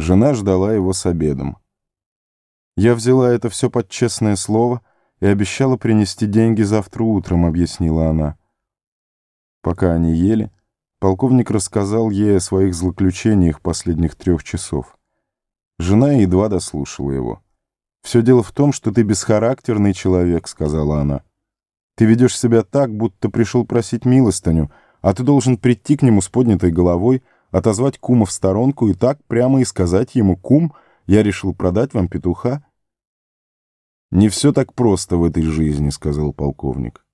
Жена ждала его с обедом. «Я взяла это все под честное слово и обещала принести деньги завтра утром», — объяснила она. Пока они ели, полковник рассказал ей о своих злоключениях последних трех часов. Жена едва дослушала его. «Все дело в том, что ты бесхарактерный человек», — сказала она. «Ты ведешь себя так, будто пришел просить милостыню, а ты должен прийти к нему с поднятой головой, отозвать кума в сторонку и так прямо и сказать ему «Кум, я решил продать вам петуха». «Не все так просто в этой жизни», — сказал полковник.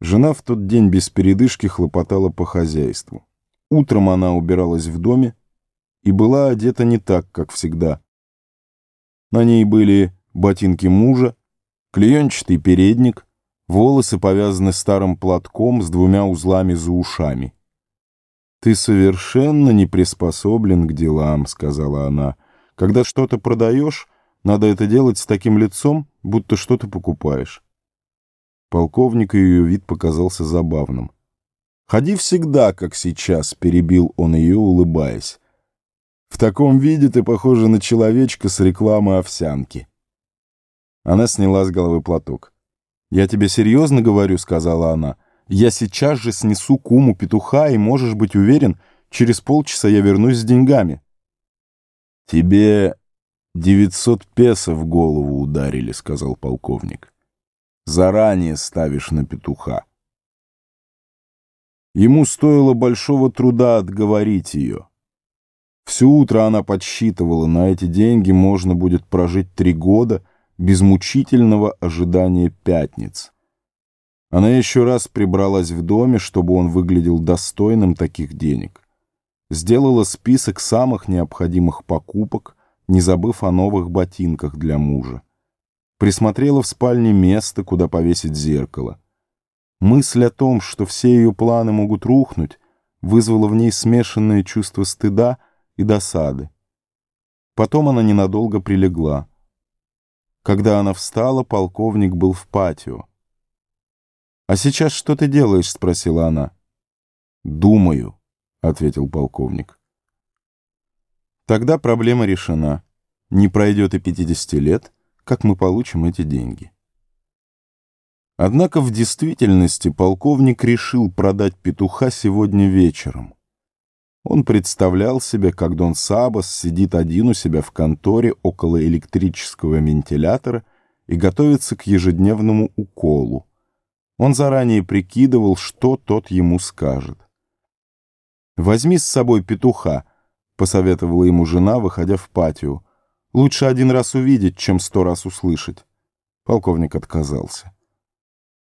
Жена в тот день без передышки хлопотала по хозяйству. Утром она убиралась в доме и была одета не так, как всегда. На ней были ботинки мужа, клеенчатый передник, волосы повязаны старым платком с двумя узлами за ушами. «Ты совершенно не приспособлен к делам», — сказала она. «Когда что-то продаешь, надо это делать с таким лицом, будто что-то покупаешь». Полковнику ее вид показался забавным. «Ходи всегда, как сейчас», — перебил он ее, улыбаясь. «В таком виде ты похожа на человечка с рекламы овсянки». Она сняла с головы платок. «Я тебе серьезно говорю», — сказала она, — я сейчас же снесу куму петуха, и можешь быть уверен, через полчаса я вернусь с деньгами. Тебе девятьсот песо в голову ударили, сказал полковник. Заранее ставишь на петуха. Ему стоило большого труда отговорить ее. Все утро она подсчитывала, на эти деньги можно будет прожить три года без мучительного ожидания пятниц. Она еще раз прибралась в доме, чтобы он выглядел достойным таких денег. Сделала список самых необходимых покупок, не забыв о новых ботинках для мужа. Присмотрела в спальне место, куда повесить зеркало. Мысль о том, что все ее планы могут рухнуть, вызвала в ней смешанное чувство стыда и досады. Потом она ненадолго прилегла. Когда она встала, полковник был в патио. «А сейчас что ты делаешь?» — спросила она. «Думаю», — ответил полковник. «Тогда проблема решена. Не пройдет и 50 лет, как мы получим эти деньги». Однако в действительности полковник решил продать петуха сегодня вечером. Он представлял себе, как Дон Сабас сидит один у себя в конторе около электрического вентилятора и готовится к ежедневному уколу. Он заранее прикидывал, что тот ему скажет. «Возьми с собой петуха», — посоветовала ему жена, выходя в патио. «Лучше один раз увидеть, чем сто раз услышать». Полковник отказался.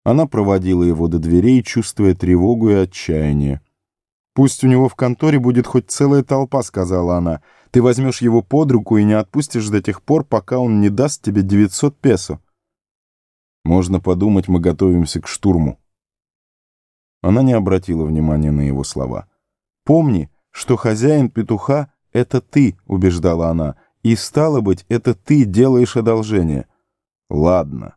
Она проводила его до дверей, чувствуя тревогу и отчаяние. «Пусть у него в конторе будет хоть целая толпа», — сказала она. «Ты возьмешь его под руку и не отпустишь до тех пор, пока он не даст тебе 900 песо». Можно подумать, мы готовимся к штурму. Она не обратила внимания на его слова. «Помни, что хозяин петуха — это ты», — убеждала она, — «и, стало быть, это ты делаешь одолжение». «Ладно»,